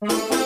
Sapa pingin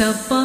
sapa